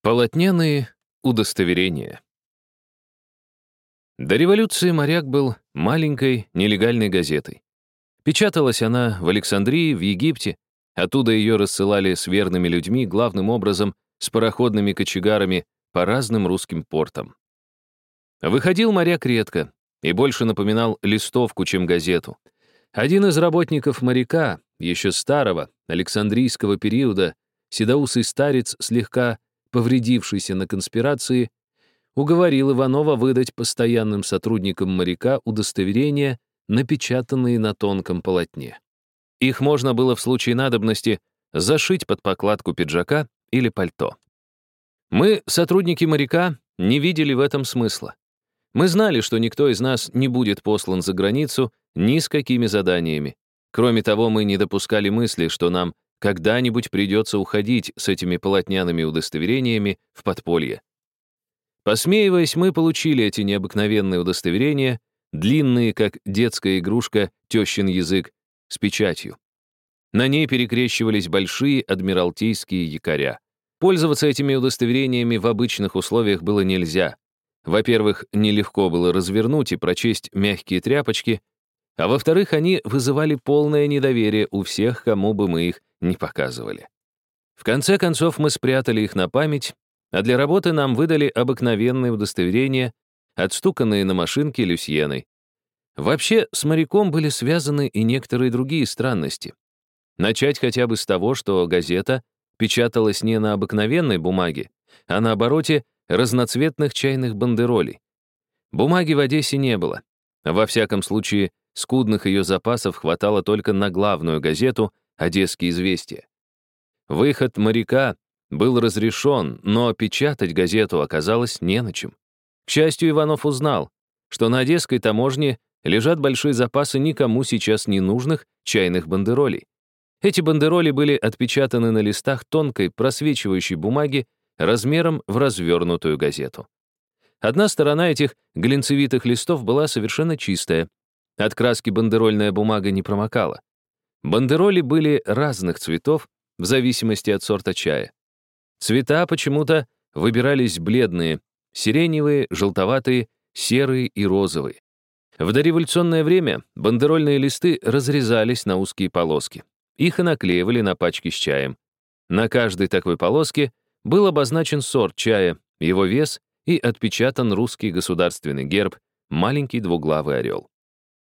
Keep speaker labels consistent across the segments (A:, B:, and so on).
A: Полотняные удостоверения. До революции «Моряк» был маленькой нелегальной газетой. Печаталась она в Александрии, в Египте. Оттуда ее рассылали с верными людьми, главным образом с пароходными кочегарами по разным русским портам. Выходил «Моряк» редко и больше напоминал листовку, чем газету. Один из работников «Моряка», еще старого, Александрийского периода, седоусый старец слегка повредившийся на конспирации, уговорил Иванова выдать постоянным сотрудникам моряка удостоверения, напечатанные на тонком полотне. Их можно было в случае надобности зашить под покладку пиджака или пальто. Мы, сотрудники моряка, не видели в этом смысла. Мы знали, что никто из нас не будет послан за границу ни с какими заданиями. Кроме того, мы не допускали мысли, что нам когда-нибудь придется уходить с этими полотняными удостоверениями в подполье. Посмеиваясь, мы получили эти необыкновенные удостоверения, длинные, как детская игрушка, тещин язык, с печатью. На ней перекрещивались большие адмиралтейские якоря. Пользоваться этими удостоверениями в обычных условиях было нельзя. Во-первых, нелегко было развернуть и прочесть мягкие тряпочки, а во-вторых, они вызывали полное недоверие у всех, кому бы мы их не показывали. В конце концов, мы спрятали их на память, а для работы нам выдали обыкновенные удостоверения, отстуканные на машинке Люсьеной. Вообще, с моряком были связаны и некоторые другие странности. Начать хотя бы с того, что газета печаталась не на обыкновенной бумаге, а на обороте разноцветных чайных бандеролей. Бумаги в Одессе не было. Во всяком случае, скудных ее запасов хватало только на главную газету «Одесские известия». Выход моряка был разрешен, но печатать газету оказалось не на чем. К счастью, Иванов узнал, что на одесской таможне лежат большие запасы никому сейчас не нужных чайных бандеролей. Эти бандероли были отпечатаны на листах тонкой, просвечивающей бумаги размером в развернутую газету. Одна сторона этих глинцевитых листов была совершенно чистая. От краски бандерольная бумага не промокала. Бандероли были разных цветов, в зависимости от сорта чая. Цвета почему-то выбирались бледные, сиреневые, желтоватые, серые и розовые. В дореволюционное время бандерольные листы разрезались на узкие полоски. Их и наклеивали на пачки с чаем. На каждой такой полоске был обозначен сорт чая, его вес и отпечатан русский государственный герб, маленький двуглавый орел.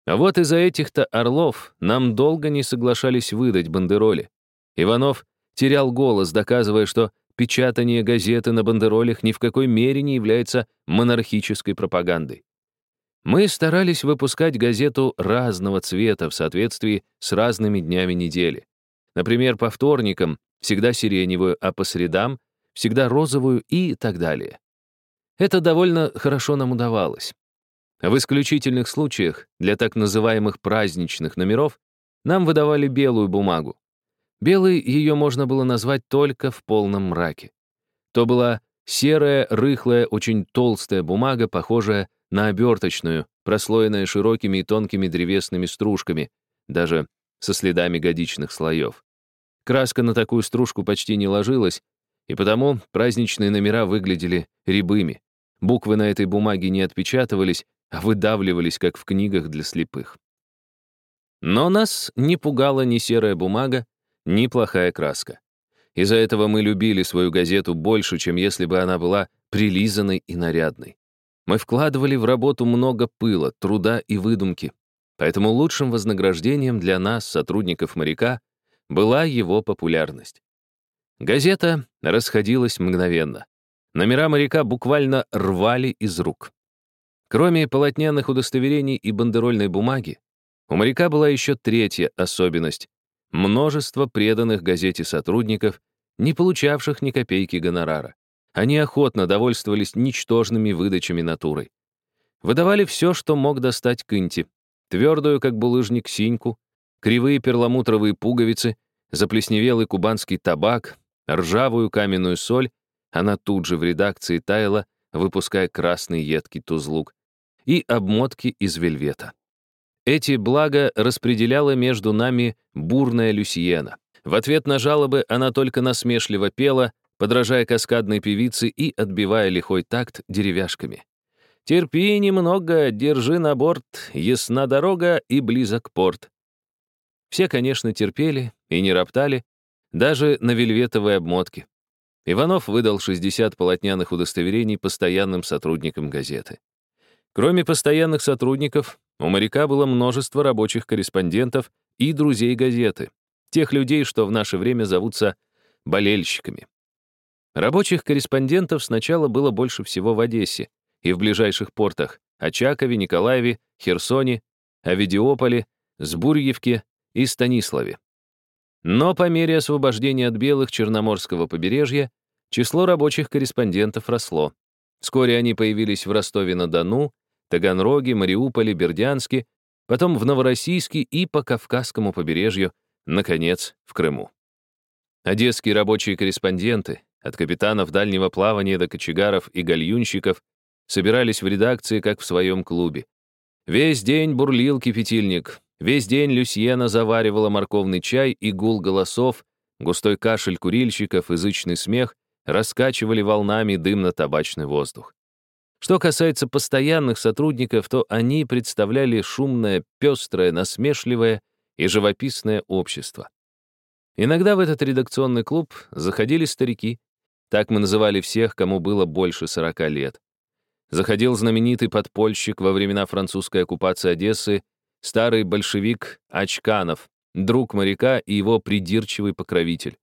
A: А вот из-за этих-то орлов нам долго не соглашались выдать бандероли. Иванов терял голос, доказывая, что печатание газеты на бандеролях ни в какой мере не является монархической пропагандой. Мы старались выпускать газету разного цвета в соответствии с разными днями недели. Например, по вторникам всегда сиреневую, а по средам всегда розовую и так далее. Это довольно хорошо нам удавалось. В исключительных случаях, для так называемых праздничных номеров, нам выдавали белую бумагу. Белой ее можно было назвать только в полном мраке. То была серая, рыхлая, очень толстая бумага, похожая на оберточную, прослоенная широкими и тонкими древесными стружками, даже со следами годичных слоев. Краска на такую стружку почти не ложилась, и потому праздничные номера выглядели рябыми. Буквы на этой бумаге не отпечатывались, а выдавливались, как в книгах для слепых. Но нас не пугала ни серая бумага, ни плохая краска. Из-за этого мы любили свою газету больше, чем если бы она была прилизанной и нарядной. Мы вкладывали в работу много пыла, труда и выдумки. Поэтому лучшим вознаграждением для нас, сотрудников «Моряка», была его популярность. Газета расходилась мгновенно. Номера «Моряка» буквально рвали из рук. Кроме полотняных удостоверений и бандерольной бумаги, у моряка была еще третья особенность — множество преданных газете сотрудников, не получавших ни копейки гонорара. Они охотно довольствовались ничтожными выдачами натурой. Выдавали все, что мог достать Кынти. Твердую, как булыжник, синьку, кривые перламутровые пуговицы, заплесневелый кубанский табак, ржавую каменную соль, она тут же в редакции таяла, выпуская красный едкий тузлук, и обмотки из вельвета. Эти блага распределяла между нами бурная Люсиена. В ответ на жалобы она только насмешливо пела подражая каскадной певице и отбивая лихой такт деревяшками. «Терпи немного, держи на борт, ясна дорога и близок порт». Все, конечно, терпели и не роптали, даже на вельветовой обмотке. Иванов выдал 60 полотняных удостоверений постоянным сотрудникам газеты. Кроме постоянных сотрудников, у моряка было множество рабочих корреспондентов и друзей газеты, тех людей, что в наше время зовутся болельщиками. Рабочих корреспондентов сначала было больше всего в Одессе и в ближайших портах Очакове, Николаеве, Херсоне, Авидиополе, Сбурьевке и Станиславе. Но по мере освобождения от белых Черноморского побережья число рабочих корреспондентов росло. Вскоре они появились в Ростове-на-Дону, Таганроге, Мариуполе, Бердянске, потом в Новороссийске и по Кавказскому побережью, наконец, в Крыму. Одесские рабочие корреспонденты, от капитанов дальнего плавания до кочегаров и гальюнщиков, собирались в редакции, как в своем клубе. Весь день бурлил кипятильник, весь день Люсьена заваривала морковный чай и гул голосов, густой кашель курильщиков, язычный смех раскачивали волнами дымно-табачный воздух. Что касается постоянных сотрудников, то они представляли шумное, пестрое, насмешливое и живописное общество. Иногда в этот редакционный клуб заходили старики. Так мы называли всех, кому было больше 40 лет. Заходил знаменитый подпольщик во времена французской оккупации Одессы, старый большевик Очканов, друг моряка и его придирчивый покровитель.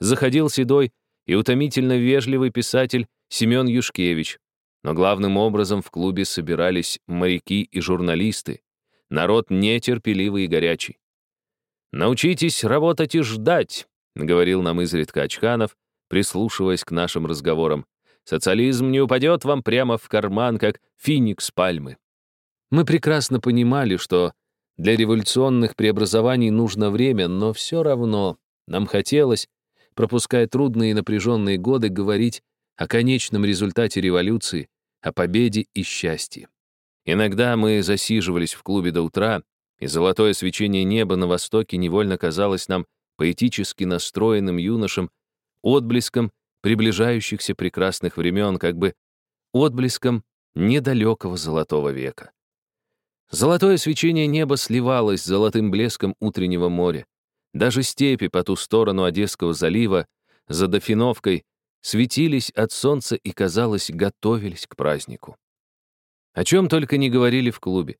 A: Заходил седой и утомительно вежливый писатель Семен Юшкевич, но главным образом в клубе собирались моряки и журналисты, народ нетерпеливый и горячий. «Научитесь работать и ждать», — говорил нам изредка Очканов, прислушиваясь к нашим разговорам. «Социализм не упадет вам прямо в карман, как финикс пальмы». Мы прекрасно понимали, что для революционных преобразований нужно время, но все равно нам хотелось, пропуская трудные и напряженные годы, говорить о конечном результате революции, о победе и счастье. Иногда мы засиживались в клубе до утра, и золотое свечение неба на востоке невольно казалось нам поэтически настроенным юношам отблеском приближающихся прекрасных времен, как бы отблеском недалекого золотого века. Золотое свечение неба сливалось с золотым блеском утреннего моря. Даже степи по ту сторону Одесского залива, за Дофиновкой, светились от солнца и, казалось, готовились к празднику. О чем только не говорили в клубе.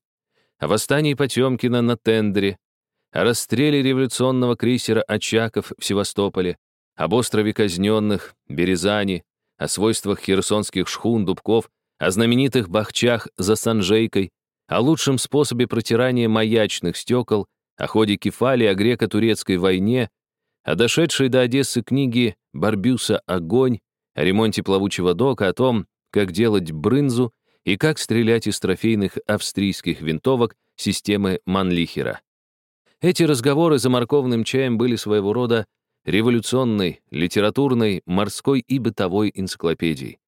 A: О восстании Потемкина на тендере, о расстреле революционного крейсера «Очаков» в Севастополе, об острове казненных, Березани, о свойствах херсонских шхун, дубков, о знаменитых бахчах за Санжейкой, о лучшем способе протирания маячных стекол, о ходе Кефали, о греко-турецкой войне, о дошедшей до Одессы книге Барбюса «Огонь», о ремонте плавучего дока, о том, как делать брынзу и как стрелять из трофейных австрийских винтовок системы Манлихера. Эти разговоры за морковным чаем были своего рода революционной, литературной, морской и бытовой энциклопедией.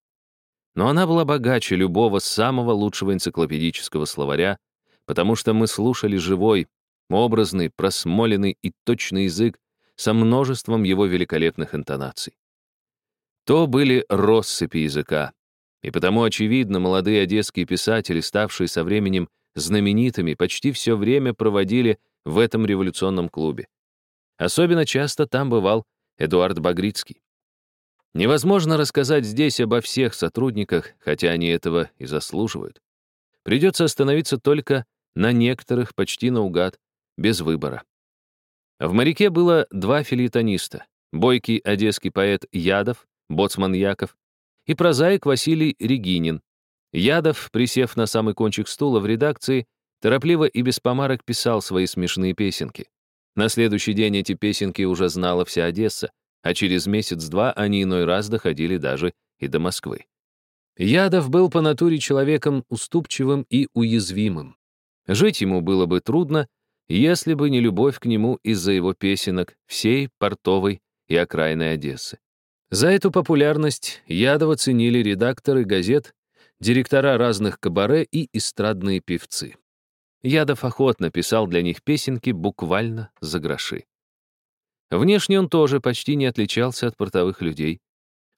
A: Но она была богаче любого самого лучшего энциклопедического словаря, потому что мы слушали живой, образный, просмоленный и точный язык со множеством его великолепных интонаций. То были россыпи языка, и потому, очевидно, молодые одесские писатели, ставшие со временем знаменитыми, почти все время проводили в этом революционном клубе. Особенно часто там бывал Эдуард Багрицкий. Невозможно рассказать здесь обо всех сотрудниках, хотя они этого и заслуживают. Придется остановиться только на некоторых почти наугад, без выбора. В «Моряке» было два филитониста — бойкий одесский поэт Ядов, боцман Яков, и прозаик Василий Регинин. Ядов, присев на самый кончик стула в редакции, торопливо и без помарок писал свои смешные песенки. На следующий день эти песенки уже знала вся Одесса, а через месяц-два они иной раз доходили даже и до Москвы. Ядов был по натуре человеком уступчивым и уязвимым. Жить ему было бы трудно, если бы не любовь к нему из-за его песенок всей портовой и окраинной Одессы. За эту популярность Ядова ценили редакторы газет, директора разных кабаре и эстрадные певцы. Ядов охотно писал для них песенки буквально за гроши. Внешне он тоже почти не отличался от портовых людей.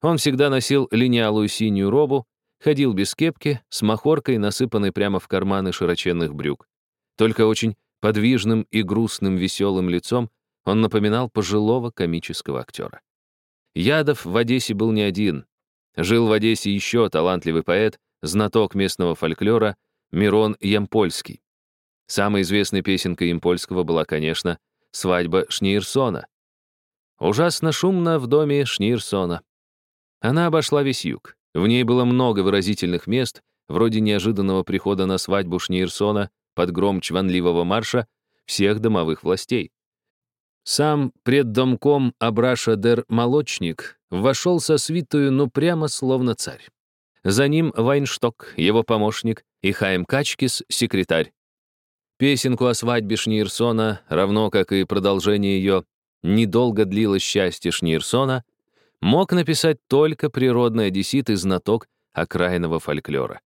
A: Он всегда носил линялую синюю робу, ходил без кепки, с махоркой, насыпанной прямо в карманы широченных брюк. Только очень подвижным и грустным веселым лицом он напоминал пожилого комического актера. Ядов в Одессе был не один. Жил в Одессе еще талантливый поэт, знаток местного фольклора Мирон Ямпольский. Самой известной песенкой Ямпольского была, конечно, «Свадьба Шнейрсона». Ужасно шумно в доме Шнейрсона. Она обошла весь юг. В ней было много выразительных мест, вроде неожиданного прихода на свадьбу Шнейрсона под гром чванливого марша всех домовых властей. Сам преддомком Абраша дер Молочник вошел со свитую, ну прямо словно царь. За ним Вайншток, его помощник, и Хайм Качкис, секретарь. Песенку о свадьбе Шнирсона, равно как и продолжение ее «Недолго длилось счастье Шнирсона», мог написать только природный одессит и знаток окраинного фольклора.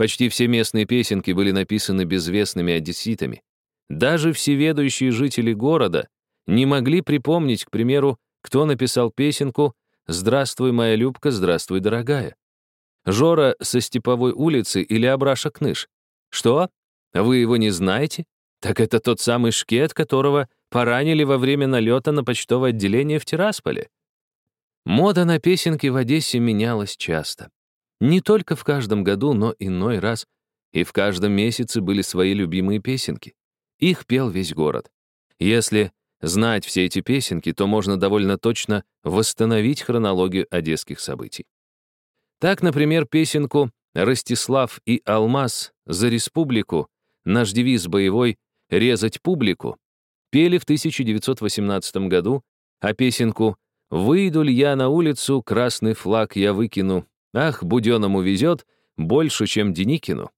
A: Почти все местные песенки были написаны безвестными одесситами. Даже всеведущие жители города не могли припомнить, к примеру, кто написал песенку «Здравствуй, моя Любка, здравствуй, дорогая». Жора со Степовой улицы или Абраша Кныш? Что? Вы его не знаете? Так это тот самый шкет, которого поранили во время налета на почтовое отделение в Тирасполе. Мода на песенки в Одессе менялась часто. Не только в каждом году, но иной раз. И в каждом месяце были свои любимые песенки. Их пел весь город. Если знать все эти песенки, то можно довольно точно восстановить хронологию одесских событий. Так, например, песенку «Ростислав и Алмаз за республику» наш девиз боевой «Резать публику» пели в 1918 году, а песенку «Выйду ли я на улицу, красный флаг я выкину, ах, Буденному везет, больше, чем Деникину»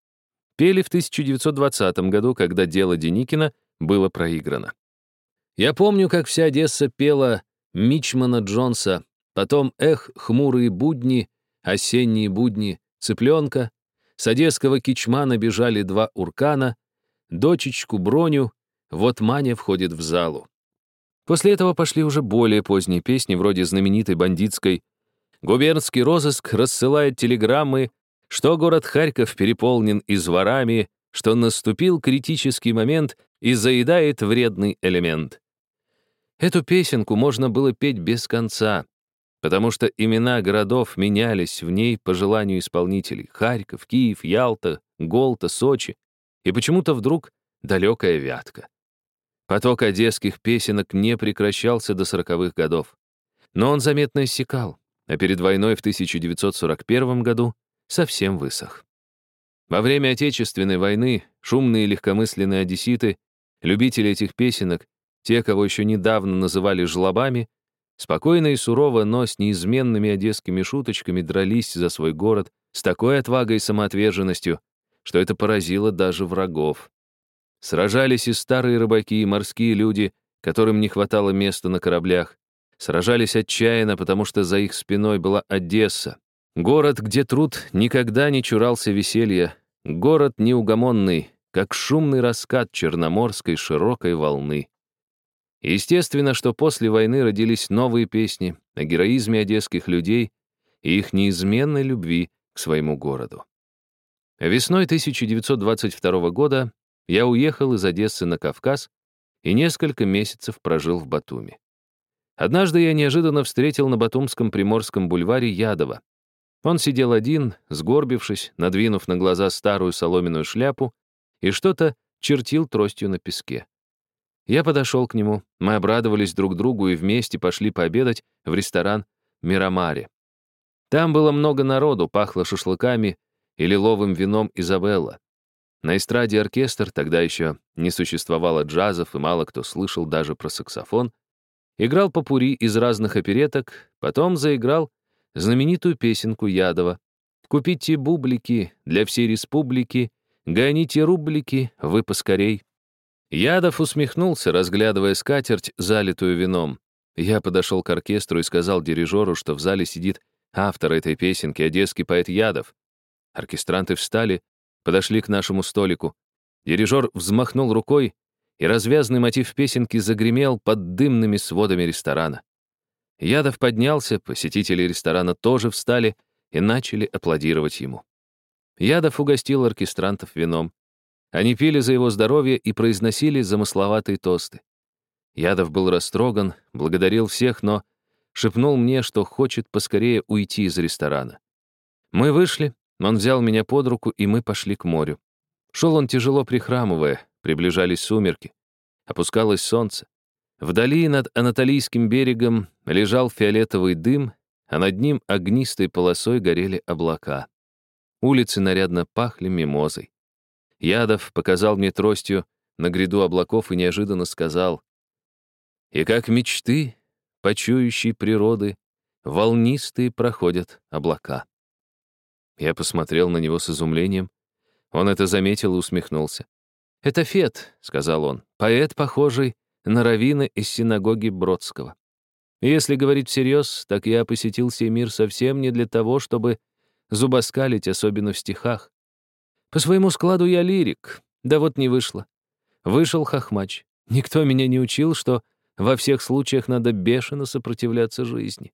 A: пели в 1920 году, когда дело Деникина было проиграно. Я помню, как вся Одесса пела Мичмана Джонса, потом «Эх, хмурые будни», осенние будни, цыпленка, с одесского кичмана бежали два уркана, дочечку Броню, вот Маня входит в залу. После этого пошли уже более поздние песни, вроде знаменитой бандитской «Губернский розыск рассылает телеграммы, что город Харьков переполнен изворами, что наступил критический момент и заедает вредный элемент». Эту песенку можно было петь без конца, потому что имена городов менялись в ней по желанию исполнителей. Харьков, Киев, Ялта, Голта, Сочи. И почему-то вдруг далекая Вятка. Поток одесских песенок не прекращался до сороковых годов. Но он заметно иссякал, а перед войной в 1941 году совсем высох. Во время Отечественной войны шумные легкомысленные одесситы, любители этих песенок, те, кого еще недавно называли жлобами, Спокойно и сурово, но с неизменными одесскими шуточками дрались за свой город с такой отвагой и самоотверженностью, что это поразило даже врагов. Сражались и старые рыбаки, и морские люди, которым не хватало места на кораблях. Сражались отчаянно, потому что за их спиной была Одесса. Город, где труд никогда не чурался веселья. Город неугомонный, как шумный раскат черноморской широкой волны. Естественно, что после войны родились новые песни о героизме одесских людей и их неизменной любви к своему городу. Весной 1922 года я уехал из Одессы на Кавказ и несколько месяцев прожил в Батуми. Однажды я неожиданно встретил на Батумском Приморском бульваре Ядова. Он сидел один, сгорбившись, надвинув на глаза старую соломенную шляпу и что-то чертил тростью на песке. Я подошел к нему, мы обрадовались друг другу и вместе пошли пообедать в ресторан «Мирамаре». Там было много народу, пахло шашлыками и лиловым вином Изабелла. На эстраде оркестр, тогда еще не существовало джазов, и мало кто слышал даже про саксофон, играл попури из разных опереток, потом заиграл знаменитую песенку Ядова «Купите бублики для всей республики, гоните рублики, вы поскорей». Ядов усмехнулся, разглядывая скатерть, залитую вином. Я подошел к оркестру и сказал дирижеру, что в зале сидит автор этой песенки, одесский поэт Ядов. Оркестранты встали, подошли к нашему столику. Дирижер взмахнул рукой, и развязный мотив песенки загремел под дымными сводами ресторана. Ядов поднялся, посетители ресторана тоже встали и начали аплодировать ему. Ядов угостил оркестрантов вином. Они пили за его здоровье и произносили замысловатые тосты. Ядов был растроган, благодарил всех, но шепнул мне, что хочет поскорее уйти из ресторана. Мы вышли, он взял меня под руку, и мы пошли к морю. Шел он тяжело прихрамывая, приближались сумерки. Опускалось солнце. Вдали над Анатолийским берегом лежал фиолетовый дым, а над ним огнистой полосой горели облака. Улицы нарядно пахли мимозой. Ядов показал мне тростью на гряду облаков и неожиданно сказал, «И как мечты, почующие природы, волнистые проходят облака». Я посмотрел на него с изумлением. Он это заметил и усмехнулся. «Это Фет», — сказал он, — «поэт, похожий на равина из синагоги Бродского. если говорить всерьез, так я посетил сей мир совсем не для того, чтобы зубоскалить, особенно в стихах. По своему складу я лирик, да вот не вышло. Вышел хохмач. Никто меня не учил, что во всех случаях надо бешено сопротивляться жизни.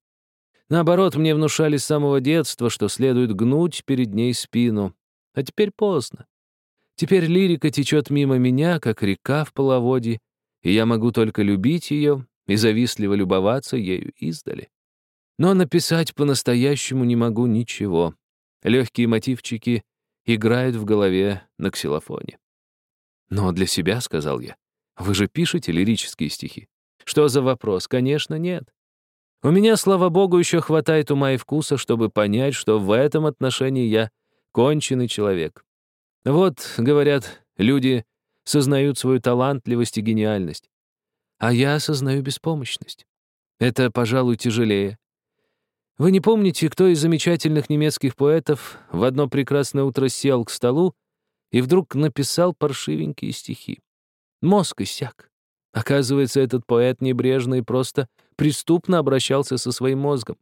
A: Наоборот, мне внушали с самого детства, что следует гнуть перед ней спину. А теперь поздно. Теперь лирика течет мимо меня, как река в половодье, и я могу только любить ее и завистливо любоваться ею издали. Но написать по-настоящему не могу ничего. Легкие мотивчики играют в голове на ксилофоне. «Но для себя», — сказал я, — «вы же пишете лирические стихи». «Что за вопрос? Конечно, нет. У меня, слава богу, еще хватает ума и вкуса, чтобы понять, что в этом отношении я конченый человек. Вот, говорят, люди сознают свою талантливость и гениальность. А я осознаю беспомощность. Это, пожалуй, тяжелее. Вы не помните, кто из замечательных немецких поэтов в одно прекрасное утро сел к столу и вдруг написал паршивенькие стихи? Мозг иссяк. Оказывается, этот поэт небрежно и просто преступно обращался со своим мозгом.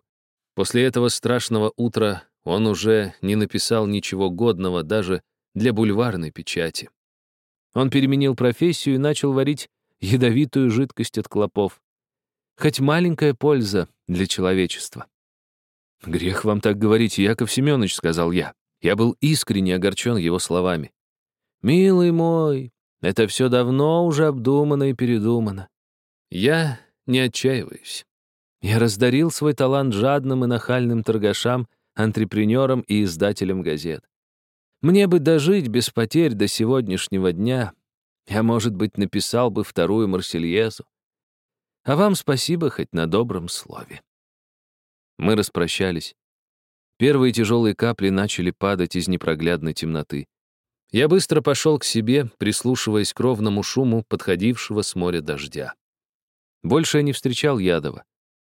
A: После этого страшного утра он уже не написал ничего годного даже для бульварной печати. Он переменил профессию и начал варить ядовитую жидкость от клопов. Хоть маленькая польза для человечества. «Грех вам так говорить, Яков Семенович», — сказал я. Я был искренне огорчен его словами. «Милый мой, это все давно уже обдумано и передумано. Я не отчаиваюсь. Я раздарил свой талант жадным и нахальным торгашам, антрепренерам и издателям газет. Мне бы дожить без потерь до сегодняшнего дня. Я, может быть, написал бы вторую Марсельезу. А вам спасибо хоть на добром слове. Мы распрощались. Первые тяжелые капли начали падать из непроглядной темноты. Я быстро пошел к себе, прислушиваясь к ровному шуму подходившего с моря дождя. Больше я не встречал Ядова,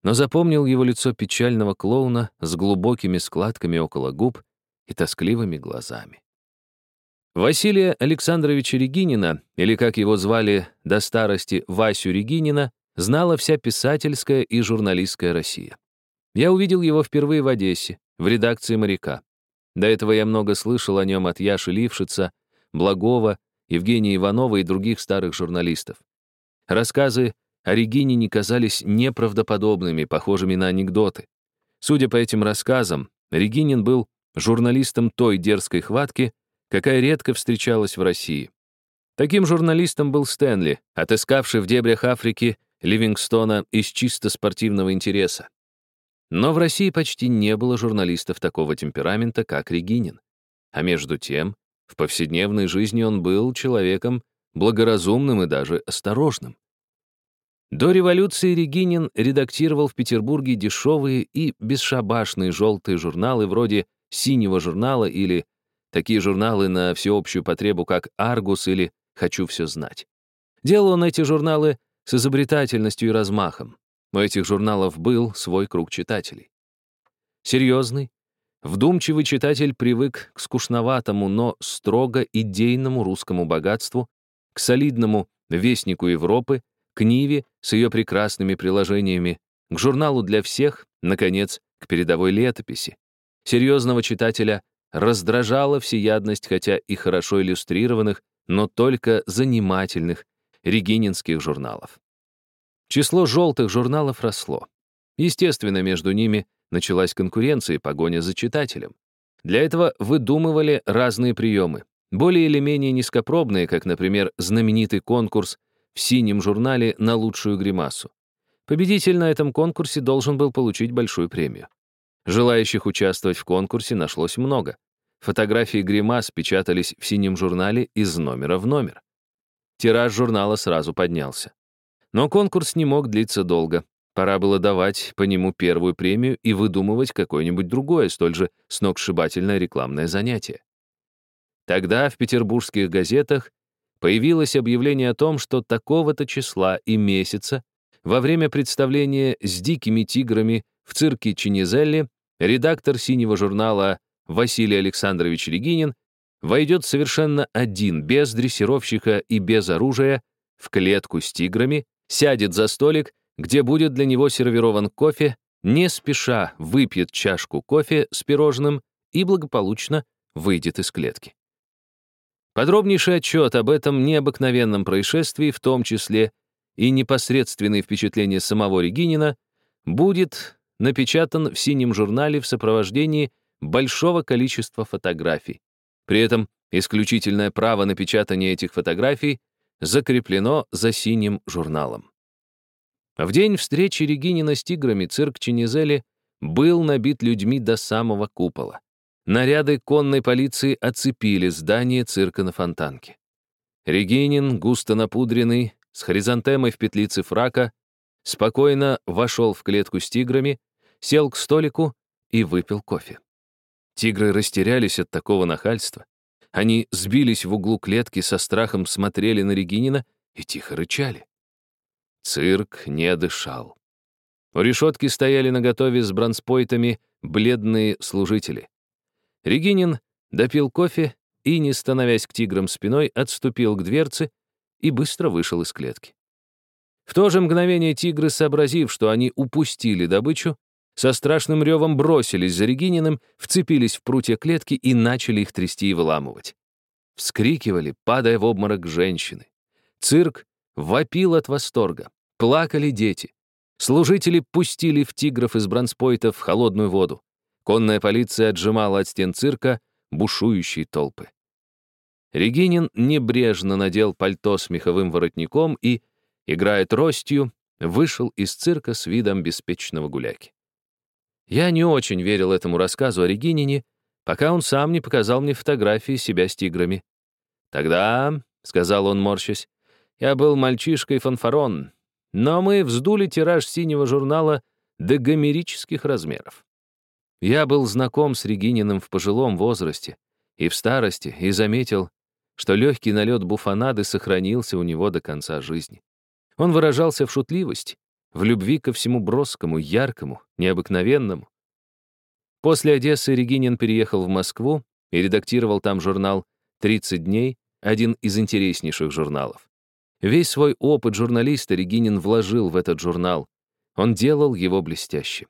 A: но запомнил его лицо печального клоуна с глубокими складками около губ и тоскливыми глазами. Василия Александровича Регинина, или как его звали до старости Васю Регинина, знала вся писательская и журналистская Россия. Я увидел его впервые в Одессе, в редакции «Моряка». До этого я много слышал о нем от Яши Лившица, Благова, Евгения Иванова и других старых журналистов. Рассказы о Регинине казались неправдоподобными, похожими на анекдоты. Судя по этим рассказам, Регинин был журналистом той дерзкой хватки, какая редко встречалась в России. Таким журналистом был Стэнли, отыскавший в дебрях Африки Ливингстона из чисто спортивного интереса. Но в России почти не было журналистов такого темперамента, как Регинин. А между тем, в повседневной жизни он был человеком благоразумным и даже осторожным. До революции Регинин редактировал в Петербурге дешевые и бесшабашные желтые журналы вроде синего журнала или такие журналы на всеобщую потребу, как «Аргус» или «Хочу все знать». Делал он эти журналы с изобретательностью и размахом. У этих журналов был свой круг читателей. Серьезный, вдумчивый читатель привык к скучноватому, но строго идейному русскому богатству, к солидному «Вестнику Европы», к Ниве с ее прекрасными приложениями, к журналу для всех, наконец, к передовой летописи, Серьезного читателя раздражала всеядность, хотя и хорошо иллюстрированных, но только занимательных регининских журналов. Число желтых журналов росло. Естественно, между ними началась конкуренция и погоня за читателем. Для этого выдумывали разные приемы, более или менее низкопробные, как, например, знаменитый конкурс в синем журнале на лучшую гримасу. Победитель на этом конкурсе должен был получить большую премию. Желающих участвовать в конкурсе нашлось много. Фотографии гримас печатались в синем журнале из номера в номер. Тираж журнала сразу поднялся. Но конкурс не мог длиться долго. Пора было давать по нему первую премию и выдумывать какое-нибудь другое, столь же сногсшибательное рекламное занятие. Тогда в петербургских газетах появилось объявление о том, что такого-то числа и месяца во время представления с дикими тиграми в цирке Чинизелли редактор синего журнала Василий Александрович Регинин войдет совершенно один, без дрессировщика и без оружия, в клетку с тиграми, сядет за столик, где будет для него сервирован кофе, не спеша выпьет чашку кофе с пирожным и благополучно выйдет из клетки. Подробнейший отчет об этом необыкновенном происшествии, в том числе и непосредственные впечатления самого Регинина, будет напечатан в синем журнале в сопровождении большого количества фотографий. При этом исключительное право на печатание этих фотографий закреплено за синим журналом. В день встречи Регинина с тиграми цирк Чинизели был набит людьми до самого купола. Наряды конной полиции оцепили здание цирка на Фонтанке. Регинин, густо напудренный, с хризантемой в петлице фрака, спокойно вошел в клетку с тиграми, сел к столику и выпил кофе. Тигры растерялись от такого нахальства. Они сбились в углу клетки, со страхом смотрели на Регинина и тихо рычали. Цирк не дышал. У решетки стояли наготове с бронспойтами бледные служители. Регинин допил кофе и, не становясь к тиграм спиной, отступил к дверце и быстро вышел из клетки. В то же мгновение тигры, сообразив, что они упустили добычу, со страшным ревом бросились за Регининым, вцепились в прутья клетки и начали их трясти и выламывать. Вскрикивали, падая в обморок женщины. Цирк вопил от восторга. Плакали дети. Служители пустили в тигров из бронспойтов в холодную воду. Конная полиция отжимала от стен цирка бушующие толпы. Регинин небрежно надел пальто с меховым воротником и, играя тростью, вышел из цирка с видом беспечного гуляки. Я не очень верил этому рассказу о Регинине, пока он сам не показал мне фотографии себя с тиграми. «Тогда», — сказал он, морщась, — «я был мальчишкой-фанфарон, но мы вздули тираж синего журнала до гомерических размеров. Я был знаком с Регининым в пожилом возрасте и в старости и заметил, что легкий налет буфанады сохранился у него до конца жизни. Он выражался в шутливости, в любви ко всему броскому, яркому, необыкновенному. После Одессы Регинин переехал в Москву и редактировал там журнал «30 дней», один из интереснейших журналов. Весь свой опыт журналиста Регинин вложил в этот журнал. Он делал его блестяще.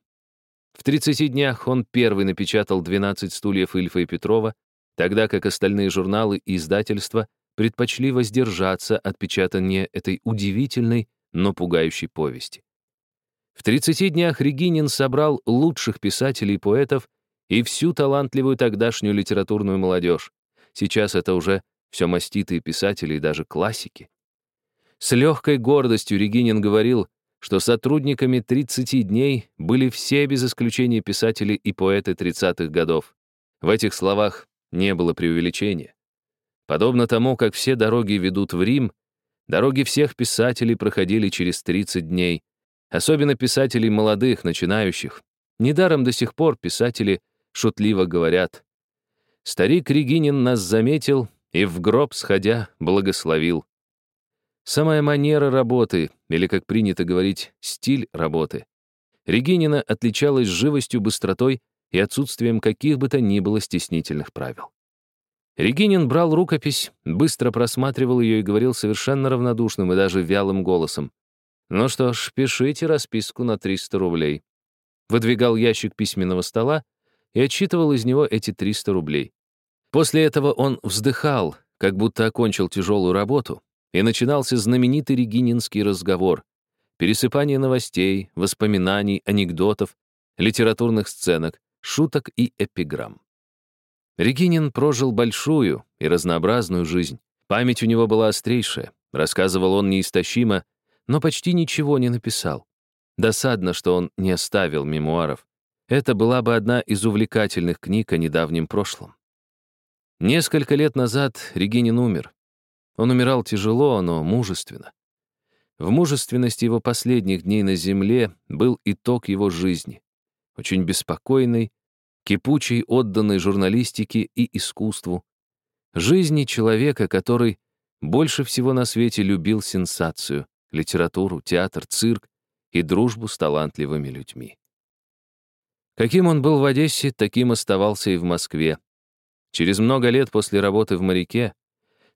A: В 30 днях он первый напечатал 12 стульев Ильфа и Петрова, тогда как остальные журналы и издательства предпочли воздержаться от печатания этой удивительной, но пугающей повести. В 30 днях Регинин собрал лучших писателей и поэтов и всю талантливую тогдашнюю литературную молодежь. Сейчас это уже все маститые писатели и даже классики. С легкой гордостью Регинин говорил, что сотрудниками 30 дней были все без исключения писатели и поэты 30-х годов. В этих словах не было преувеличения. Подобно тому, как все дороги ведут в Рим, дороги всех писателей проходили через 30 дней, Особенно писателей молодых, начинающих. Недаром до сих пор писатели шутливо говорят. Старик Регинин нас заметил и в гроб сходя благословил. Самая манера работы, или, как принято говорить, стиль работы. Регинина отличалась живостью, быстротой и отсутствием каких бы то ни было стеснительных правил. Регинин брал рукопись, быстро просматривал ее и говорил совершенно равнодушным и даже вялым голосом. Ну что ж, пишите расписку на 300 рублей. Выдвигал ящик письменного стола и отчитывал из него эти 300 рублей. После этого он вздыхал, как будто окончил тяжелую работу, и начинался знаменитый регининский разговор. пересыпание новостей, воспоминаний, анекдотов, литературных сценок, шуток и эпиграмм. Регинин прожил большую и разнообразную жизнь. Память у него была острейшая, рассказывал он неистощимо, но почти ничего не написал. Досадно, что он не оставил мемуаров. Это была бы одна из увлекательных книг о недавнем прошлом. Несколько лет назад Регинин умер. Он умирал тяжело, но мужественно. В мужественности его последних дней на земле был итог его жизни. Очень беспокойный, кипучей, отданной журналистике и искусству. Жизни человека, который больше всего на свете любил сенсацию, литературу, театр, цирк и дружбу с талантливыми людьми. Каким он был в Одессе, таким оставался и в Москве. Через много лет после работы в «Моряке»,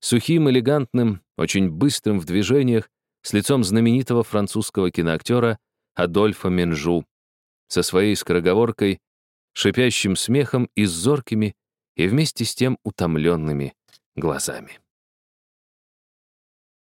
A: сухим, элегантным, очень быстрым в движениях, с лицом знаменитого французского киноактера Адольфа Менжу, со своей скороговоркой шипящим смехом и зоркими, и вместе с тем утомленными глазами.